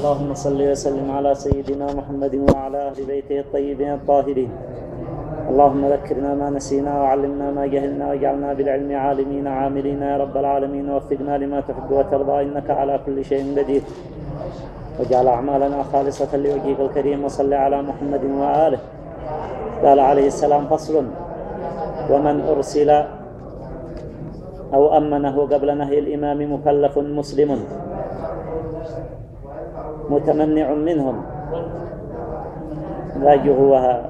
اللهم صل وسلم على سيدنا محمد وعلى أهل بيته الطيبين الطاهرين. اللهم ذكرنا ما نسينا وعلمنا ما جهلنا واجعلنا بالعلم عالمين عاملين يا رب العالمين. ووفقنا لما تحب وترضى. إنك على كل شيء قدير. واجعل أعمالنا خالصة لوجهك الكريم وصل على محمد وآله. قال عليه السلام فصل ومن أرسل أو أمنه قبل نهي الإمام مكلف مسلم متمنع منهم. لا هو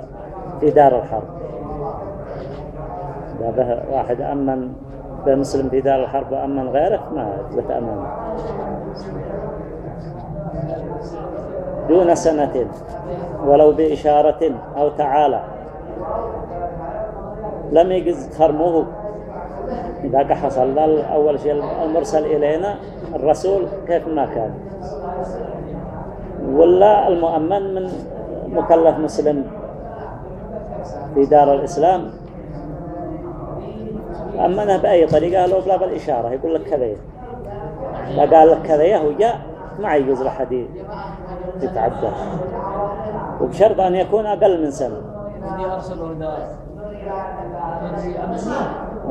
في دار الحرب. إذا واحد أمن بمسلم في دار الحرب وأمن غيره ما يثبت أمانه دون سنة ولو بإشارة أو تعالى. لم يجز خرموه. إذا حصل أول شيء المرسل إلينا الرسول كيف ما كان؟ ولا المؤمن من مكلف مسلم في دار الإسلام. أمنه بأي طريقة؟ لو بلا بالإشارة يقول لك كذا. لا قال لك كذا هو جاء ما يجوز لحد يتعدى. وبشرط أن يكون أقل من سنة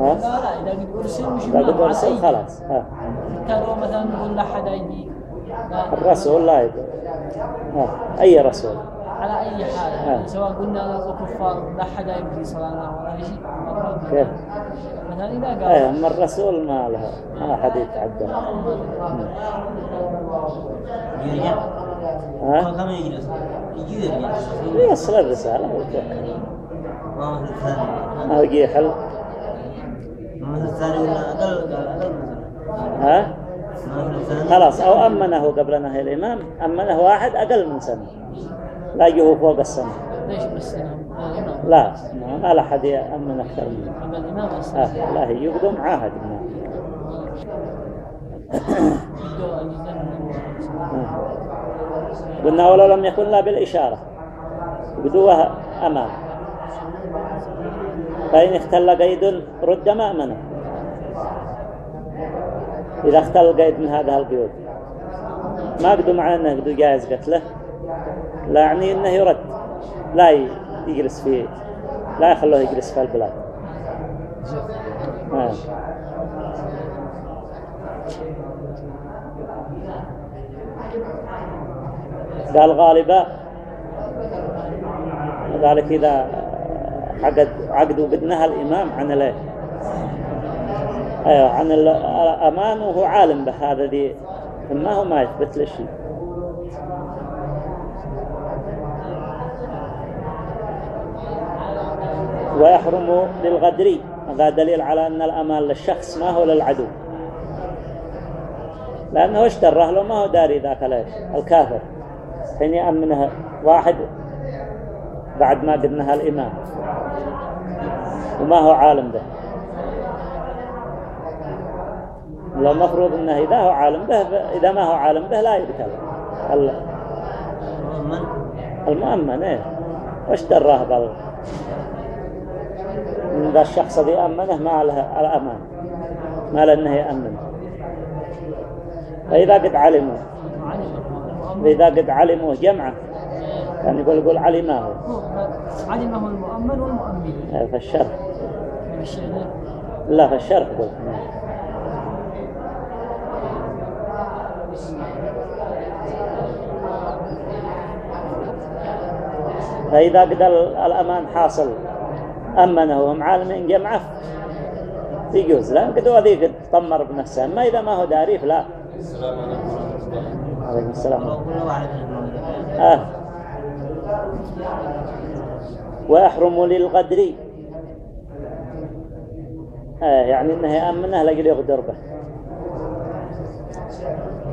لا لا إذا قد أرسل مش قد أرسل خلاص. ها. مثلا نقول لحد يجي. الرسول لا يقول أي رسول؟ على أي حال سواء قلنا الكفار لا حد يبدي صلاة ولا شيء. كيف؟ مثلا إذا قال إيه أما الرسول ما له ما حد يتعدى. ها؟ كم يجلس؟ يوصل الرسالة ويتوكل ما يجي حل ها؟ خلاص أو أمنه قبل نهي الإمام أمنه واحد أقل من سنة. لا يجيه فوق السنة. ليش لا ما لا أحد يأمن أكثر منه. الإمام آه لا هي يقدم عاهد منه. قلنا ولو لم يكن لا بالإشارة. بدوها أمام. فإن اختل قيد رد مأمنه إذا اختل قيد من هذا القيود. ما قدوا معنا أنه قدوا جائز قتله. لا يعني أنه يرد. لا يجلس فيه لا يخلوه يجلس في البلاد. آه. قال غالبا ذلك إذا عقد عقدوا بدنها الإمام عن الايه أيوة عن الأمان وهو عالم بهذا دي ما هو ما يثبت له شيء ويحرم للغدري هذا دليل على أن الأمان للشخص ما هو للعدو. لأنه اشتره له ما هو داري ذاك الكافر. حين يأمنها واحد بعد ما قدنها الإمام. وما هو عالم به. لو المفروض أنه إذا هو عالم به إذا ما هو عالم به لا يقتل المؤمن. إيه. وش دره بل؟ من ذا الشخص الذي أمنه ما له الأمان ما له أنه يأمن. فإذا قد علموا إذا قد علموا جمعة كان يقول يقول علماه. علمه المؤمن والمؤمن. في الشرح. لا في الشرح قلت. فإذا قد الأمان حاصل أمنه وهم عالمين جمعه يجوز. لأن قد هذه قد طمر بنفسه. ما إذا ما هو داري فلا السلام عليكم السلام. آه. ويحرم للغدر. آه يعني إنه يأمنه لقد يغدر به.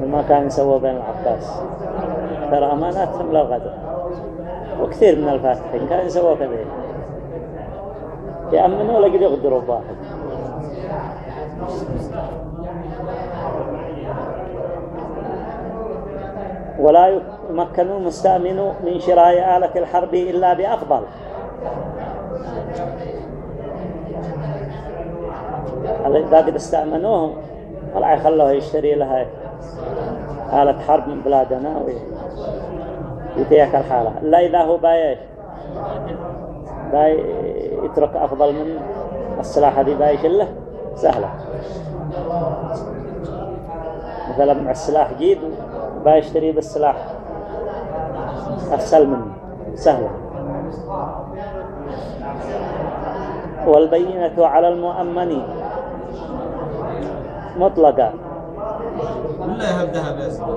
ما كان يسوى بين العباس. ترى أماناتهم للغدر. وكثير من الفاتحين كان يسوى كذا. يأمنوا لقد يغدروا بواحد ولا يمكن المستأمن من شراء آلة الحرب إلا بأفضل. إذا قد استأمنوه فلا يخلوه يشتري لها آلة حرب من بلادنا. يتيك الحالة. إلا إذا هو بايش؟ باي يترك أفضل من السلاح هذه بايش له سهلة. مثلا مع السلاح جيد بايشتري بالسلاح أسهل منه. سهلة. والبينة على المؤمن مطلقة. ولا يهب ذهب يا سيدي.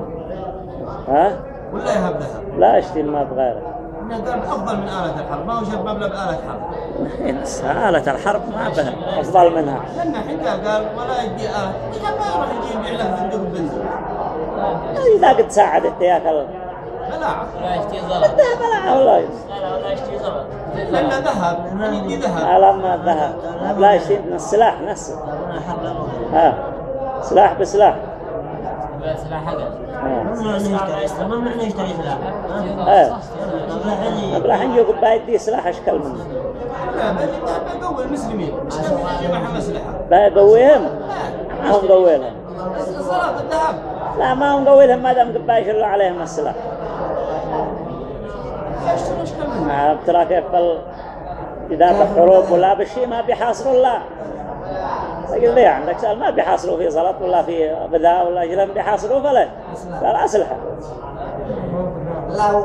ها؟ ولا يهب ذهب. لا أشتري ما بغيره. قال أفضل من آلة الحرب. ما هو شاب مبلغ بآلة حرب آلة الحرب ما بها أفضل منها. لأن حتى قال ولا يدي آلة. مش ما يروح يجي يبيع له فندق بنزين. إذا قد ساعدت ياك ال- بلاعة لا يشتري زرع ده بلا والله لا لا ولا يشتري زرع لأنه ذهب. يدي ذهب. على ما الذهب لا يشتري من السلاح نفسه. ها. سلاح بسلاح. بس لا ها. ما معنى يشتري سلاح. أبلا يقول بايدي سلاح أشكال منه المسلمين ما هم لا ما هم ما دام قبا عليهم السلاح ما ترى كيف إذا بحروب ولا بالشيء ما بيحاصروا الله يقول لي عندك سؤال ما بيحاصروا في صلاة ولا في غذاء ولا لم بيحاصروا فلا. لا أسلحة. لو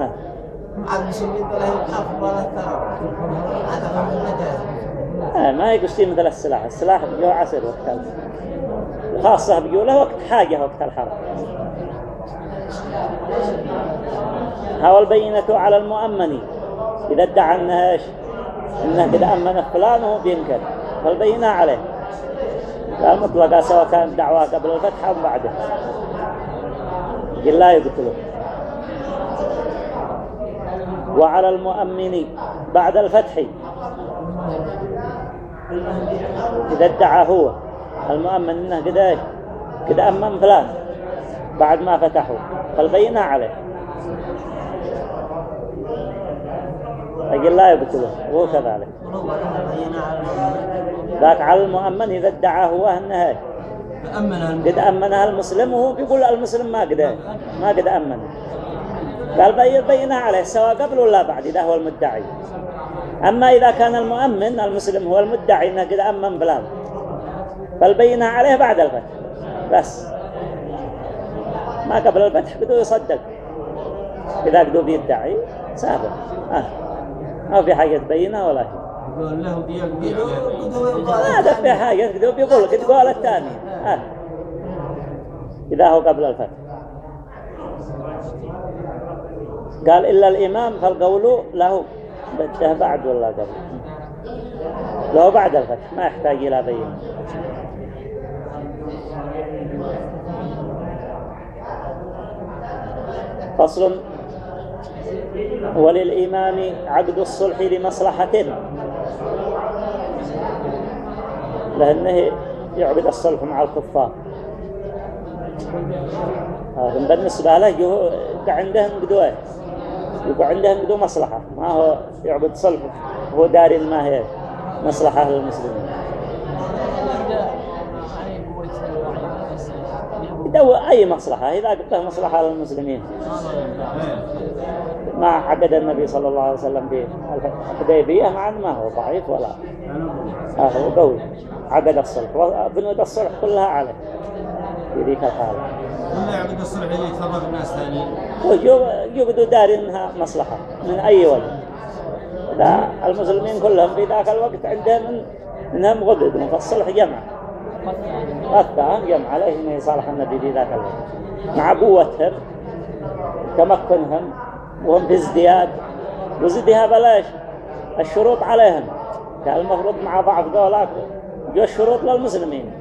ولا هذا من النجاة آه، ما يقصدي مثل السلاح. السلاح بيجوا عسر وقت وخاصة بيجوا له وقت حاجة وقت الحرب. هو البينة على المؤمن. إذا ادعى أنها إيش؟ أنه قد أمن فلان وهو بينكر. فالبينة عليه. لا مطلقة سواء كانت دعوة قبل الفتح أو بعده. لا يقتله وعلى المؤمن بعد الفتح. إذا ادعى هو. المؤمن إنه قد قد أمن فلان. بعد ما فتحوا. فالبينة عليه. أقول لا يقتله هو كذلك. ذاك على المؤمن إذا ادعى هو أنه إيش تأمن قد أمنها المسلم وهو بيقول المسلم ما قد ما قد أمن. قال بي- بينها عليه سواء قبل ولا بعد إذا هو المدعي. أما إذا كان المؤمن المسلم هو المدعي أنه قد أمن فلان فالبينة عليه بعد الفتح. بس. ما قبل الفتح بدو يصدق. إذا قدو بيدعي سابق. آه. ما في حاجة بينة ولا شيء له ديك ما في حاجة قدو بيقول قد قال الثاني. إذا هو قبل الفتح. قال إلا الإمام فالقول له بده بعد ولا قبل. لو بعد الفتح ما يحتاج إلى بينة فصل. وللإمام عقد الصلح لمصلحة. لأنه يعقد الصلح مع الكفار. هذا بالنسبة له يبقى عندهم قدوة يبقى عندهم قدوة مصلحة. ما هو يعقد صلح هو داري ما هي مصلحة للمسلمين يدور أي مصلحة. إذا قلت مصلحة للمسلمين ما عقد النبي صلى الله عليه وسلم في الحديبية مع ما هو ضعيف ولا هو قوي. عقد الصلح وبنود الصلح كلها عليه في ذيك الحالة. ولا يعقد الصلح اللي يتفرق الناس ثانيين؟ ويقعدوا دار إنها مصلحة من أي وجه لا المسلمين كلهم في ذاك الوقت عندهم إنهم غبدوا فالصلح جمع. غثهم جمع عليه إنه يصالح النبي في ذاك الوقت. مع قوتهم تمكنهم وهم في ازدياد. وزدها بلاش الشروط عليهم. كان المفروض مع بعض قولات جو الشروط للمسلمين.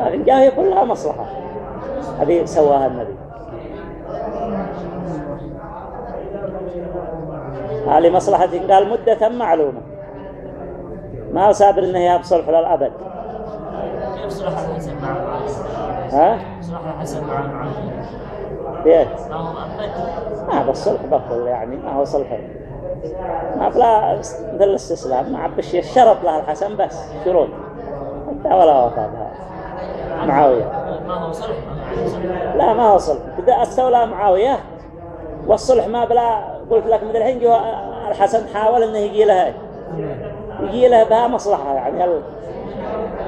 لكن جاهي كلها مصلحة. هذه سواها النبي. هذه مصلحة قال مدة معلومة. ما هو سابر إنه يهب صلح للأبد كيف صلح الحسن مع؟ ها؟ صلح الحسن مع ليش؟ ما هو ما هذا الصلح بطل يعني ما هو صلح. ما بلا مثل الاستسلام ما بشي الشرط له الحسن بس شروط. حتى ولا وفاة هذا معاوية. ما هو صلح لا ما هو صلح. بدأ استولى معاوية والصلح ما بلا قلت لك من الحين جو الحسن حاول إنه يجي لها. يجي لها بها مصلحة يعني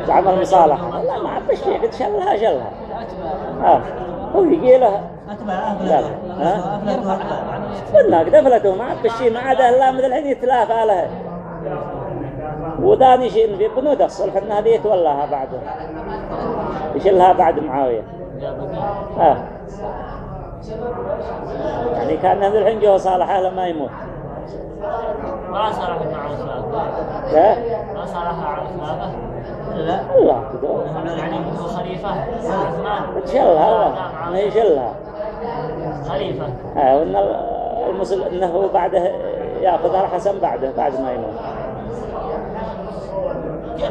عمل مصالحة. لا ما عاد بشي قد شلها شلها. آه. هو يجي لها. أتبع لا قلنا قدفلته ما عاد بشي ما عاد إلا من الحين يتلافى لها. وذاني شيء في بنود الصلح ان هذه يتولاها بعده يشيلها بعد معاوية. آه. يعني كان من الحين جوه صالحه لما يموت. ما صالح مع لا ما صالح على الخلافة لا. الله. يعني هو خليفة؟ عثمان. الله. ما يشلها. خليفة. آه وإن المسلم إنه بعده ياخذها الحسن بعده بعد ما يموت.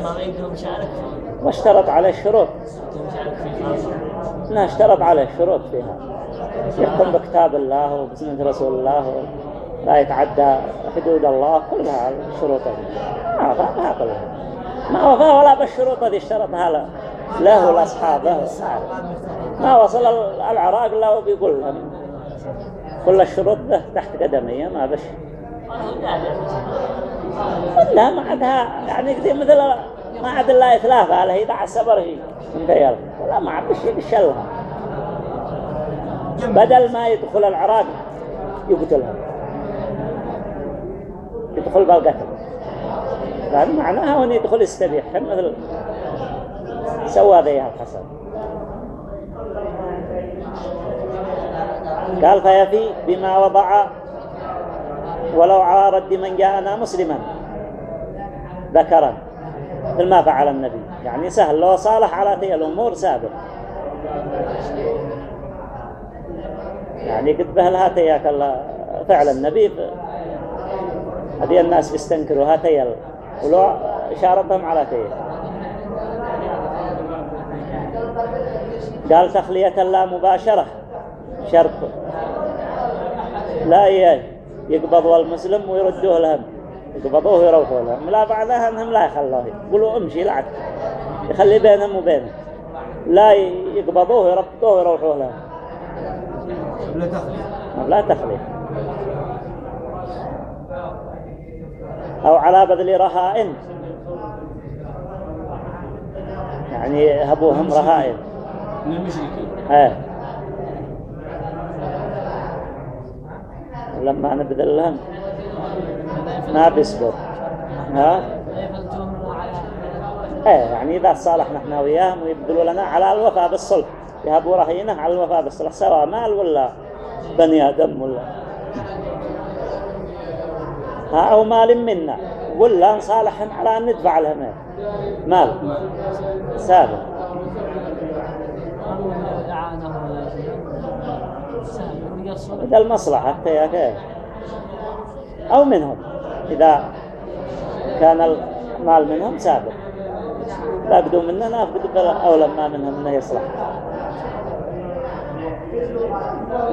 ما يقدر مشارك واشترط عليه خاصة انه اشترط عليه الشروط فيها. يحكم بكتاب الله وبسنة رسول الله. لا يتعدى حدود الله. كلها الشروط هذه ما وفاها كلها ما وفاها ولا بالشروط هذه اشترطها له له ولأصحابه. ما وصل العراق إلا وبيقول لهم. كل الشروط ده تحت قدمية ما بش. لا ما عادها يعني مثل ما عاد الله يتلافى على هي دع السبر هي من ديال لا ما عاد بش يشلها بدل ما يدخل العراق يقتلها يدخل بالقتل. لأن معناها أن يدخل يستبيح. مثل سوى ذيها الحسن. قال فيفي بما وضع ولو عارض من جاءنا مسلما. ذكرا. مثل ما فعل النبي. يعني سهل لو صالح على ذي الأمور سابق. يعني قد بهل هاتي الله فعل النبي. هذه الناس بيستنكروا هاتي ولو شارطهم على تي قال تخلية لا مباشرة شرط. لا ي- يقبضوا المسلم ويردوه لهم يقبضوه ويروحوا لهم لا بعدها انهم لا يخلوه. يقولوا امشي لعك يخلي بينهم وبينه. لا يقبضوه ويربطوه ويروحوا لهم ولا تخلي. لا تخلية أو على بذل رهائن. يعني هبوهم رهائن. من المشركين إيه. لما نبذل لهم. ما بيصبر. ها؟ إيه يعني إذا صالحنا إحنا وياهم ويبذلوا لنا على الوفاء بالصلح. يهبوا رهينة على الوفاء بالصلح سواء مال ولا بني آدم ولا. ها أو مال منا. ولا نصالحهم على أن ندفع لهم إيه؟ مال. سابق. إذا المصلحة أو منهم. إذا كان المال منهم سابق. فأقدوا مننا نأخذ أو لما منهم أنه يصلح.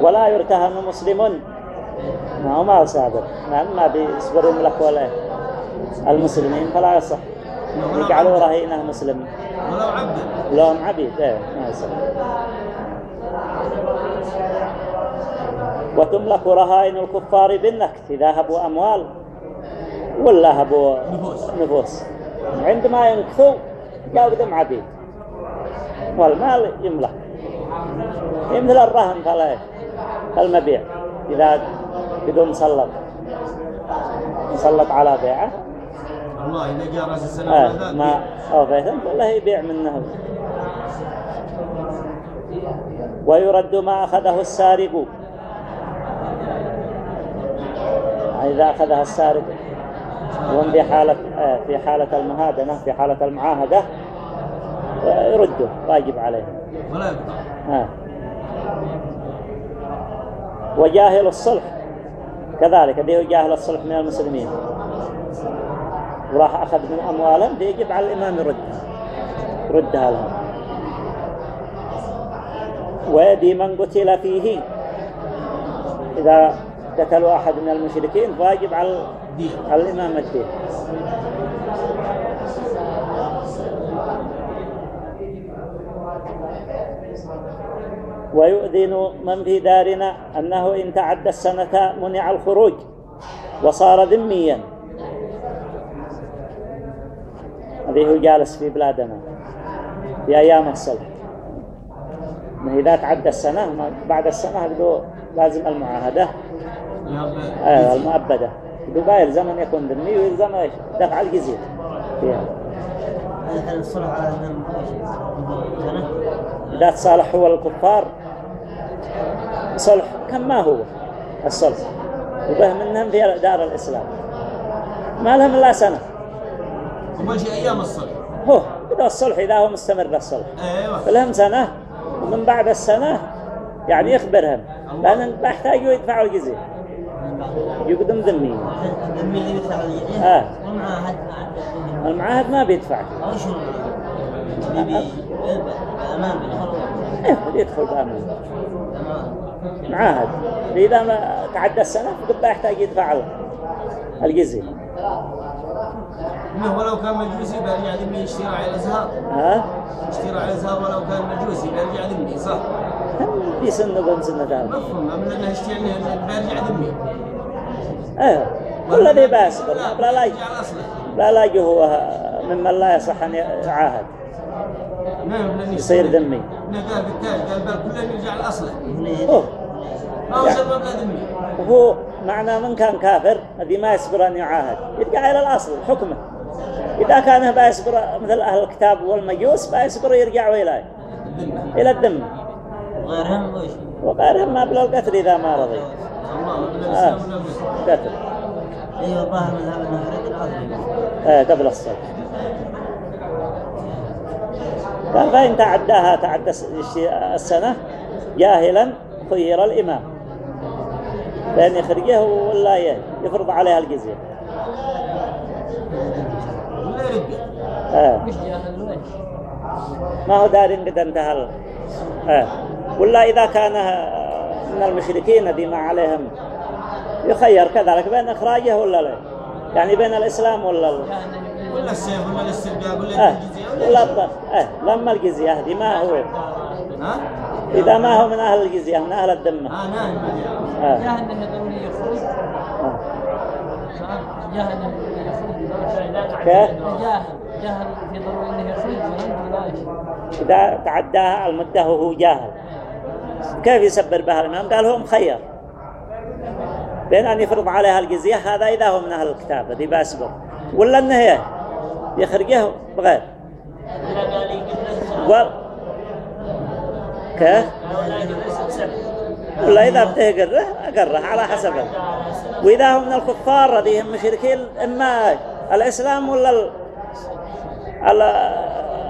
ولا يرتهم مسلم. ما هو مال سابق. ما ما بيصبر يملك ولا. المسلمين فلا يصح. يجعلوا رهينة مسلم ولو عبدا لهم عبيد. إيه ما يصح. وتملك رهائن الكفار بالنكت. إذا هبوا أموال. ولا هبوا نفوس. نفوس. عندما ينكثوا يقدم عبيد والمال يملك مثل الرهن فلا كالمبيع إذا بدون مسلط. مسلط على بيعه. الله إذا جاء رأس السنة آه ما أوفيتم والله يبيع منه. ويرد ما أخذه السارق. إذا أخذها السارق. وهم في حالة آه، في حالة المهادنة في حالة المعاهدة آه، يرده واجب عليه ولا آه. وجاهل الصلح. كذلك ده جاهل الصلح من المسلمين. وراح أخذ من أموالهم فيجب على الإمام يرد. يردها لهم ويدي من قتل فيه. إذا قتلوا أحد من المشركين فواجب على دين على الإمام الدين ويؤذن من في دارنا أنه إن تعدى السنة منع الخروج وصار ذميا. هذه هو جالس في بلادنا. في أيام الصلح إنه إذا تعدى السنة بعد السنة لازم المعاهدة. آه المؤبدة. يقول باير زمن يكون ويلزم إيش دفع الجزية فيها الحين الصلح على ذنب سنة إذا تصالح هو الكفار. صلح كم ما هو الصلح. وبه منهم في دار الإسلام. ما لهم إلا سنة. وما شيء أيام الصلح. هو بدأ الصلح إذا هو مستمر الصلح. أيوه. لهم سنة ومن بعد السنة يعني يخبرهم. لأن بيحتاجوا يدفعوا الجزية يقدم ذمي ذمي اللي يدفع آه. والمعاهد المعاهد ما بيدفع. بأمان بيدخل إيه يدخل بأمان أمان معاهد. إذا ما تعدى السنة يبقى يحتاج يدفع الجزية. إنه ولو كان مجوسي بيرجع ذمي يشتري على الإزهار. ها يشتري على الإزهار ولو كان مجوسي بيرجع ذمي صح؟ في سنة بن سنة دار مفهوم. من إنه يشتري بيرجع ذمي إيه كل ذي باسبر لا لا لا هو ممن لا يصح أن يعاهد. يصير ذمي. قال بالتالي قال بل كلهم يرجع الاصل هو ما ذمي معنى من كان كافر الذي ما يصبر أن يعاهد. يرجع إلى الأصل حكمه. إذا كان بيصبر مثل أهل الكتاب والمجوس بيصبر يرجع إلى إلى الذم. غيرهم وش؟ وغيرهم ما بلا القتل إذا ما رضي. آه. قتل الظاهر من آه قبل الصلح قال فإن تعداها تعدى السنة جاهلا خير الإمام بأن يخرجه ولا يفرض عليها الجزية آه. ما هو دار قد انتهى آه. ولا إذا كان من المشركين الذي ما عليهم يخير كذلك بين إخراجه ولا لا يعني بين الإسلام ولا ال- ولا السيف ولا الاسترقاق ولا آه. الجزية ولا ولا شيء. الض- آه. لما الجزية هذه ما هو ها؟ إذا ما هو من أهل الجزية من أهل الذمة آه نعم. جاهل انه ضروري يخرج. جاهل انه ضروري يخرج كيف؟ جاهل جاهل في ضروري انه يخرج ولا لا إذا تعداها المدة وهو جاهل كيف يسبر بها الإمام؟ قال هو مخير بين أن يفرض عليها الجزية هذا إذا هو من أهل الكتاب ذي بأسبر. ولا أنه يخرجه بغير. و... كيف ولا إذا بتهقره أقره على حسبه وإذا هم من الكفار الذي هم مشركين إما الإسلام ولا ال... ال...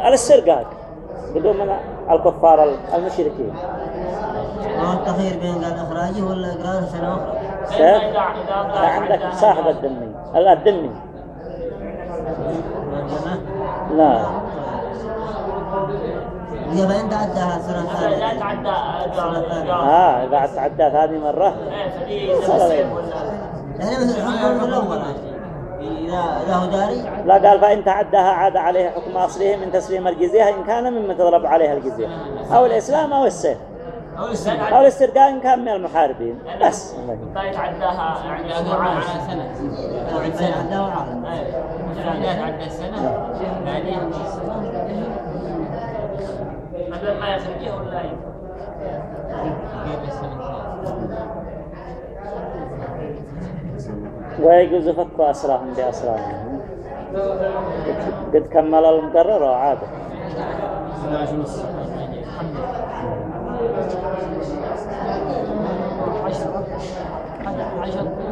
الاسترقاق بدون من الكفار المشركين. ما هو التخير بين قال إخراجه ولا إقراره سنة أخرى؟ إذا إذا لا. عندك صاحب الذمي والجماعة لا إذا فإن تعداها سنة لا ثانية. تعدى آه إذا تعدى ثاني مرة. فدي السيف ولا يعني مثل الحكم الأول. إذا إذا هو جاري. لا قال فإن تعداها عاد عليه حكم أصله من تسليم الجزية إن كان ممن تضرب عليها الجزية. أو الإسلام أو السيف. أو الاسترقاق أو الاسترقاء ان كان من المحاربين. بس. ما يتعداها يعني سنة. سنة. عداها وعالم لا تعدى السنة بعدين قبل ما يخرجه ولا ويجوز فك اسراهم باسراهم قد- قد كمل المقرر وعاد 11 ونص